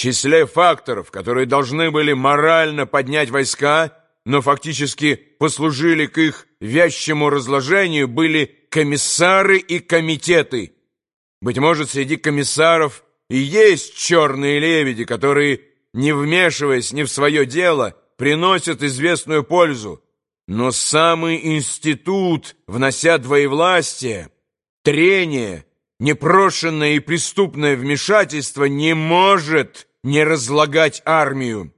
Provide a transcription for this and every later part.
числе факторов, которые должны были морально поднять войска, но фактически послужили к их вязчему разложению, были комиссары и комитеты. Быть может, среди комиссаров и есть черные лебеди, которые, не вмешиваясь ни в свое дело, приносят известную пользу. Но самый институт, внося двоевластие, трение, непрошенное и преступное вмешательство не может не разлагать армию.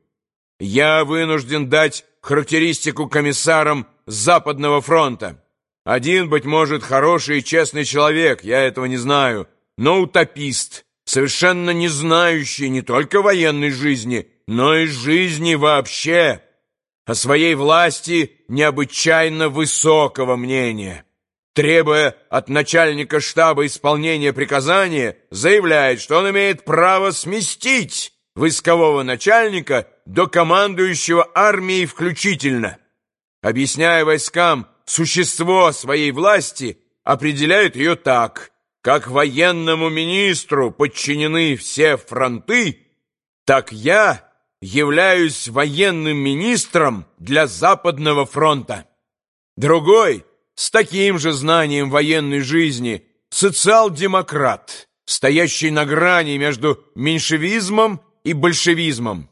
Я вынужден дать характеристику комиссарам Западного фронта. Один, быть может, хороший и честный человек, я этого не знаю, но утопист, совершенно не знающий не только военной жизни, но и жизни вообще, о своей власти необычайно высокого мнения. Требуя от начальника штаба исполнения приказания, заявляет, что он имеет право сместить войскового начальника до командующего армией включительно. Объясняя войскам существо своей власти, определяет ее так, как военному министру подчинены все фронты, так я являюсь военным министром для Западного фронта. Другой, с таким же знанием военной жизни, социал-демократ, стоящий на грани между меньшевизмом и большевизмом.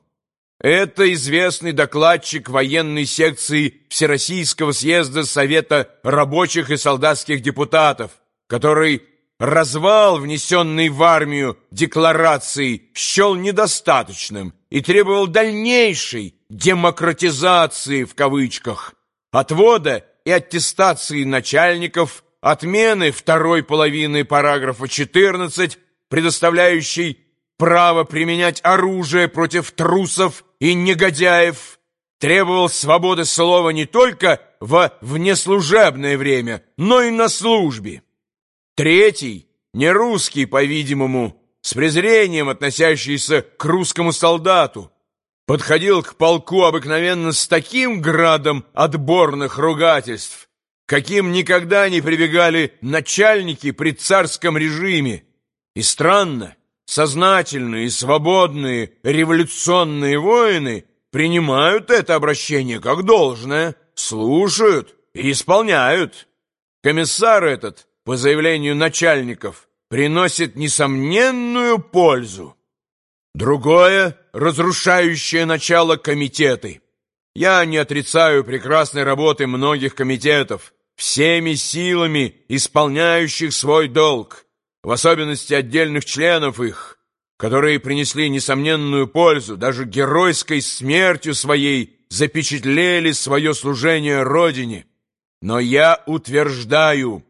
Это известный докладчик военной секции Всероссийского съезда Совета рабочих и солдатских депутатов, который развал, внесенный в армию декларации, счел недостаточным и требовал дальнейшей «демократизации» в кавычках, отвода и аттестации начальников, отмены второй половины параграфа 14, предоставляющей право применять оружие против трусов и негодяев, требовал свободы слова не только во внеслужебное время, но и на службе. Третий, не русский, по-видимому, с презрением относящийся к русскому солдату, подходил к полку обыкновенно с таким градом отборных ругательств, каким никогда не прибегали начальники при царском режиме. И странно, сознательные, свободные, революционные воины принимают это обращение как должное, слушают и исполняют. Комиссар этот, по заявлению начальников, приносит несомненную пользу. Другое — разрушающее начало комитеты. Я не отрицаю прекрасной работы многих комитетов, всеми силами исполняющих свой долг в особенности отдельных членов их, которые принесли несомненную пользу, даже геройской смертью своей запечатлели свое служение Родине. Но я утверждаю,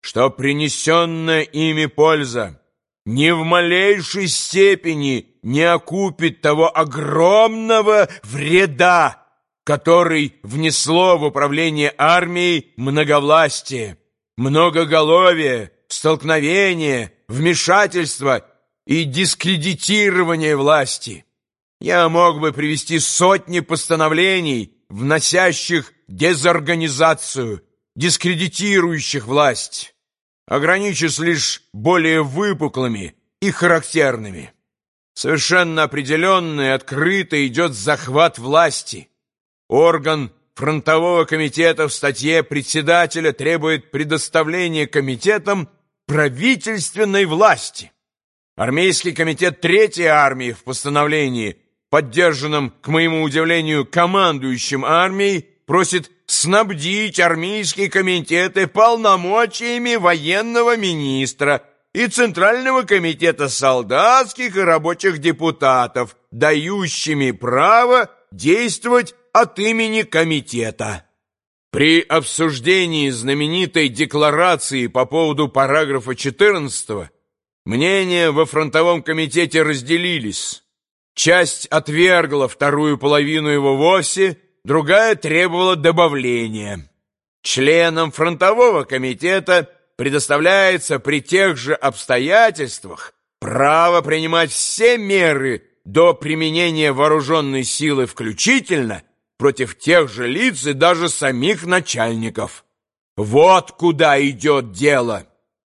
что принесенная ими польза ни в малейшей степени не окупит того огромного вреда, который внесло в управление армией многовластие, многоголовие, столкновение, вмешательство и дискредитирование власти. Я мог бы привести сотни постановлений, вносящих дезорганизацию, дискредитирующих власть, ограничусь лишь более выпуклыми и характерными. Совершенно определенно и открыто идет захват власти. Орган фронтового комитета в статье председателя требует предоставления комитетам правительственной власти. Армейский комитет Третьей армии в постановлении, поддержанном, к моему удивлению, командующим армией, просит снабдить армейские комитеты полномочиями военного министра и Центрального комитета солдатских и рабочих депутатов, дающими право действовать от имени комитета. При обсуждении знаменитой декларации по поводу параграфа 14 мнения во фронтовом комитете разделились. Часть отвергла вторую половину его вовсе, другая требовала добавления. Членам фронтового комитета предоставляется при тех же обстоятельствах право принимать все меры до применения вооруженной силы включительно – против тех же лиц и даже самих начальников. Вот куда идет дело.